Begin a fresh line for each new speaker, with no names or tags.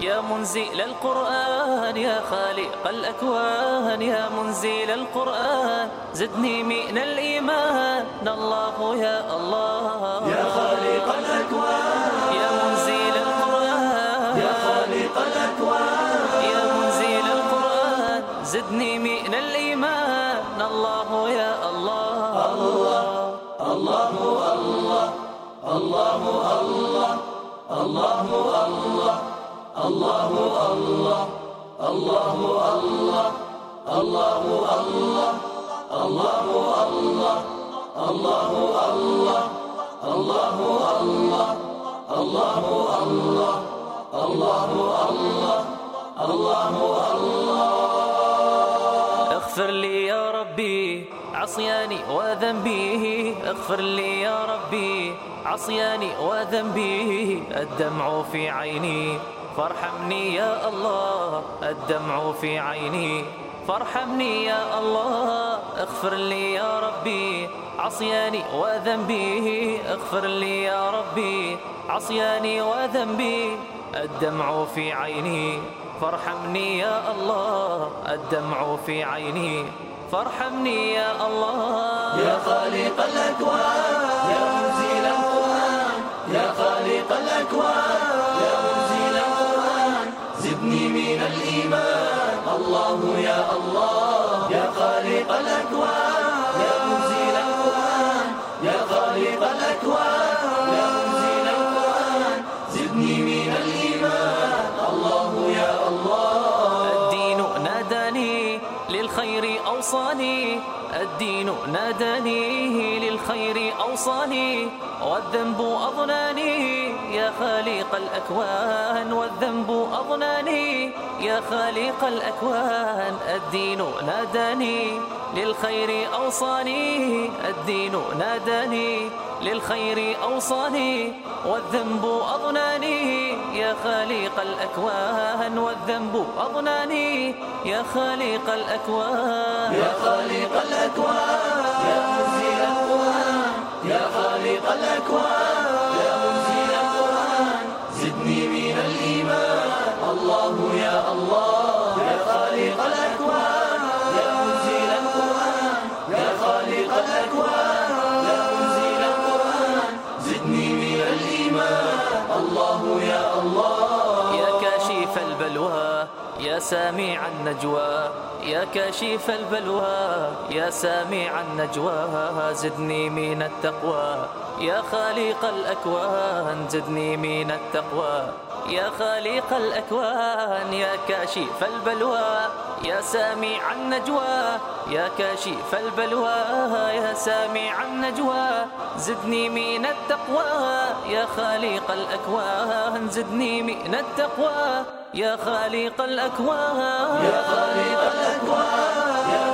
يا منزل القرآن يا خالق الأكوان يا منزل القرآن زدني من الإيمان الله يا الله.
يا خالق الأكوان.
يا منزل القرآن.
يا خالق الأكوان.
يا منزل القرآن زدني من الإيمان الله يا الله.
الله الله الله الله الله الله, الله الله الله الله الله الله الله الله الله الله الله الله الله الله الله الله الله الله الله
اغفر لي يا ربي عصياني وذنبي. اغفر لي يا ربي عصياني وذنبي. الدمع في عيني. فارحمني يا الله الدمع في عيني. فارحمني يا الله اغفر لي يا ربي عصياني وذنبي. اغفر لي يا ربي عصياني وذنبي الدمع في عيني. فارحمني يا الله الدمع في عيني. فارحمني يا الله.
يا خالق الأكوان يا منزل القرآن يا خالق الأكوان. الله يا الله يا خالق الأكوان يا منزل القرآن يا خالق الأكوان يا منزل القرآن زدني من الإيمان. الله يا الله.
الدين ناداني للخير أوصاني الدين ناداني للخير أوصاني والذنب أضناني يا خالق الأكوان والذنب أضناني يا خالق الأكوان الدين ناداني. للخير أوصاني الدين ناداني. للخير أوصاني والذنب أضناني يا خالق الأكوان والذنب أضناني يا خالق الأكوان.
يا خالق الأكوان. يا منزل القرآن يا خالق الأكوان. يا
سامع النجوى يا كاشف البلوى يا سامع النجوى زدني من التقوى يا خالق الأكوان زدني من التقوى. يا خالق الأكوان يا كاشف البلوى يا سامع النجوى يا كاشف البلوى يا سامع النجوى زدني من التقوى يا خالق الأكوان زدني من التقوى يا خالق الأكوان
يا خالق الأكوان